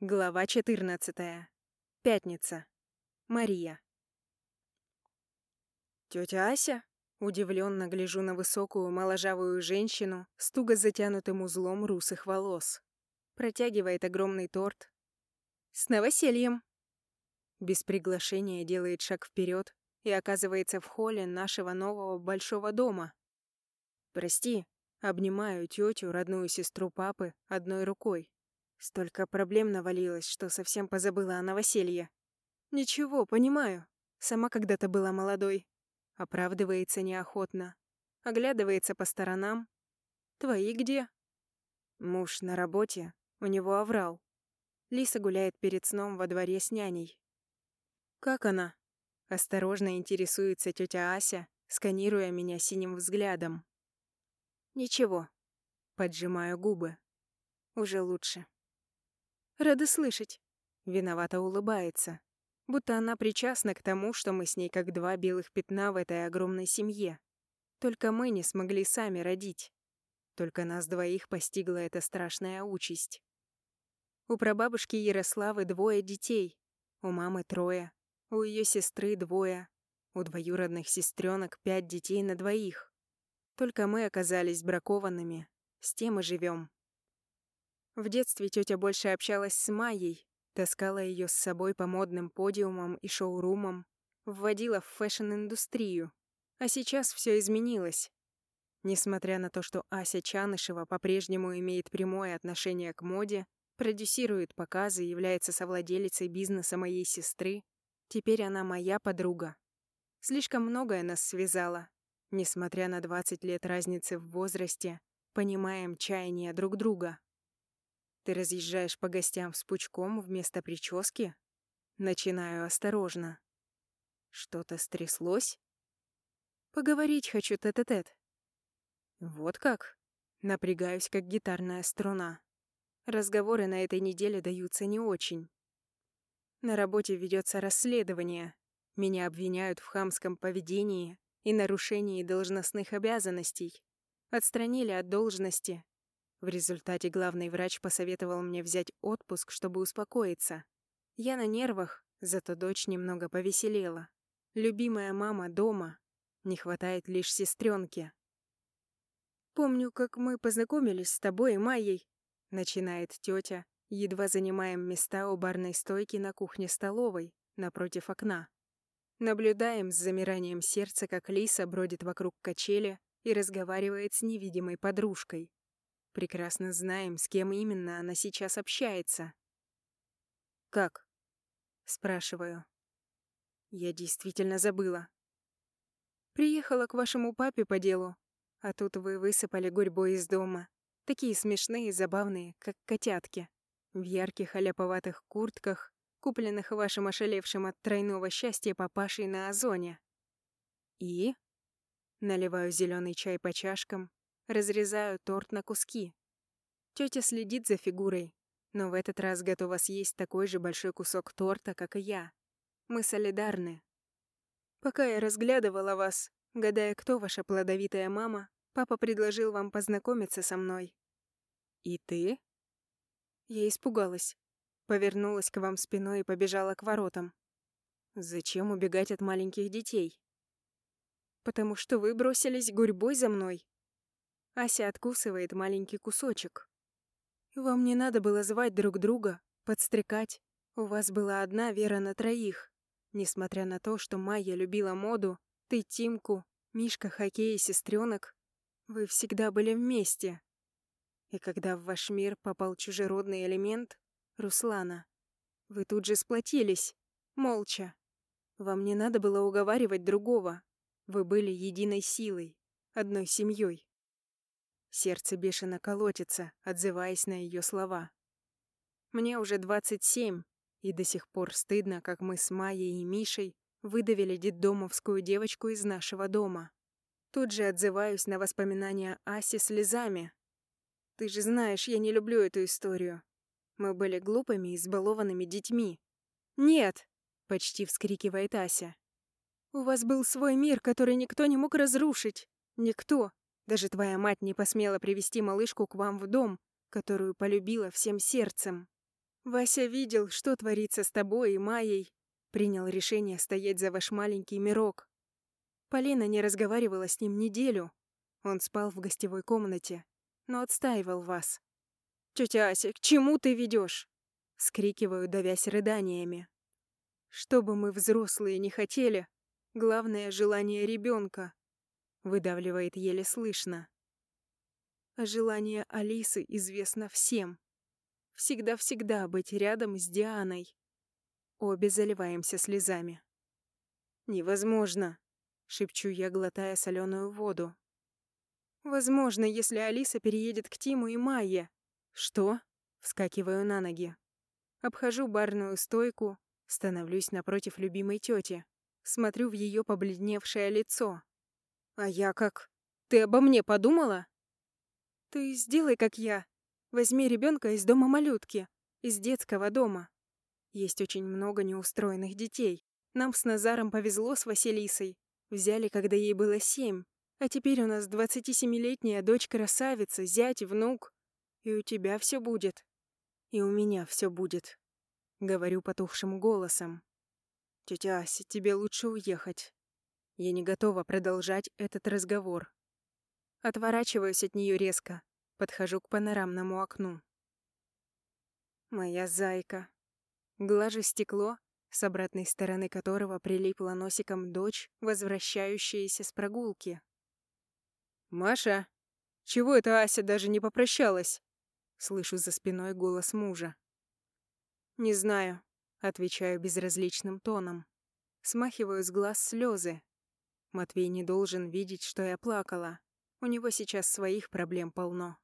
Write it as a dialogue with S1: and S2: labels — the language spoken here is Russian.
S1: Глава 14. Пятница. Мария. Тетя Ася? Удивленно гляжу на высокую, моложавую женщину с туго затянутым узлом русых волос. Протягивает огромный торт. С новосельем. Без приглашения делает шаг вперед и оказывается в холле нашего нового большого дома. Прости, обнимаю тетю, родную сестру папы, одной рукой. Столько проблем навалилось, что совсем позабыла о новоселье. Ничего, понимаю. Сама когда-то была молодой. Оправдывается неохотно. Оглядывается по сторонам. Твои где? Муж на работе. У него оврал. Лиса гуляет перед сном во дворе с няней. Как она? Осторожно интересуется тетя Ася, сканируя меня синим взглядом. Ничего. Поджимаю губы. Уже лучше. Рада слышать. Виновато улыбается. Будто она причастна к тому, что мы с ней как два белых пятна в этой огромной семье. Только мы не смогли сами родить. Только нас двоих постигла эта страшная участь. У прабабушки Ярославы двое детей. У мамы трое. У ее сестры двое. У двоюродных сестренок пять детей на двоих. Только мы оказались бракованными. С тем и живем. В детстве тетя больше общалась с Майей, таскала ее с собой по модным подиумам и шоурумам, вводила в фэшн-индустрию. А сейчас все изменилось. Несмотря на то, что Ася Чанышева по-прежнему имеет прямое отношение к моде, продюсирует показы и является совладелицей бизнеса моей сестры, теперь она моя подруга. Слишком многое нас связало. Несмотря на 20 лет разницы в возрасте, понимаем чаяния друг друга. Ты разъезжаешь по гостям с пучком вместо прически? Начинаю осторожно. Что-то стряслось? Поговорить хочу тет-а-тет. -тет. Вот как? Напрягаюсь, как гитарная струна. Разговоры на этой неделе даются не очень. На работе ведется расследование. Меня обвиняют в хамском поведении и нарушении должностных обязанностей. Отстранили от должности, в результате главный врач посоветовал мне взять отпуск, чтобы успокоиться. Я на нервах, зато дочь немного повеселела. Любимая мама дома. Не хватает лишь сестренки. «Помню, как мы познакомились с тобой и Майей», — начинает тетя, едва занимаем места у барной стойки на кухне-столовой, напротив окна. Наблюдаем с замиранием сердца, как Лиса бродит вокруг качели и разговаривает с невидимой подружкой. Прекрасно знаем, с кем именно она сейчас общается. «Как?» — спрашиваю. Я действительно забыла. Приехала к вашему папе по делу, а тут вы высыпали гурьбой из дома. Такие смешные и забавные, как котятки. В ярких аляповатых куртках, купленных вашим ошалевшим от тройного счастья папашей на Озоне. И? Наливаю зеленый чай по чашкам, Разрезаю торт на куски. Тетя следит за фигурой, но в этот раз готова съесть такой же большой кусок торта, как и я. Мы солидарны. Пока я разглядывала вас, гадая, кто ваша плодовитая мама, папа предложил вам познакомиться со мной. И ты? Я испугалась. Повернулась к вам спиной и побежала к воротам. Зачем убегать от маленьких детей? Потому что вы бросились гурьбой за мной, Ася откусывает маленький кусочек. «Вам не надо было звать друг друга, подстрекать. У вас была одна вера на троих. Несмотря на то, что Майя любила моду, ты Тимку, Мишка хоккей и сестренок, вы всегда были вместе. И когда в ваш мир попал чужеродный элемент, Руслана, вы тут же сплотились, молча. Вам не надо было уговаривать другого. Вы были единой силой, одной семьей. Сердце бешено колотится, отзываясь на ее слова. Мне уже 27, и до сих пор стыдно, как мы с Майей и Мишей выдавили детдомовскую девочку из нашего дома. Тут же отзываюсь на воспоминания Аси слезами. Ты же знаешь, я не люблю эту историю. Мы были глупыми, избалованными детьми. «Нет!» — почти вскрикивает Ася. «У вас был свой мир, который никто не мог разрушить. Никто, даже твоя мать не посмела привести малышку к вам в дом, которую полюбила всем сердцем. Вася видел, что творится с тобой и Майей. Принял решение стоять за ваш маленький мирок. Полина не разговаривала с ним неделю. Он спал в гостевой комнате, но отстаивал вас. «Тетя Ася, к чему ты ведешь? Скрикиваю, давясь рыданиями. Что бы мы, взрослые, не хотели, главное — желание ребенка. Выдавливает еле слышно. Желание Алисы известно всем. Всегда-всегда быть рядом с Дианой. Обе заливаемся слезами. «Невозможно», — шепчу я, глотая соленую воду. «Возможно, если Алиса переедет к Тиму и Майе». «Что?» — вскакиваю на ноги. Обхожу барную стойку, становлюсь напротив любимой тети, смотрю в ее побледневшее лицо. «А я как? Ты обо мне подумала?» «Ты сделай, как я», Возьми ребенка из дома малютки, из детского дома. Есть очень много неустроенных детей. Нам с Назаром повезло с Василисой. Взяли, когда ей было семь. А теперь у нас 27-летняя дочь-красавица, зять, внук. И у тебя все будет. И у меня все будет. Говорю потухшим голосом. Тетя Ася, тебе лучше уехать. Я не готова продолжать этот разговор. Отворачиваюсь от нее резко, Подхожу к панорамному окну. Моя зайка. Глажу стекло, с обратной стороны которого прилипла носиком дочь, возвращающаяся с прогулки. «Маша, чего это Ася даже не попрощалась?» Слышу за спиной голос мужа. «Не знаю», — отвечаю безразличным тоном. Смахиваю с глаз слезы. Матвей не должен видеть, что я плакала. У него сейчас своих проблем полно.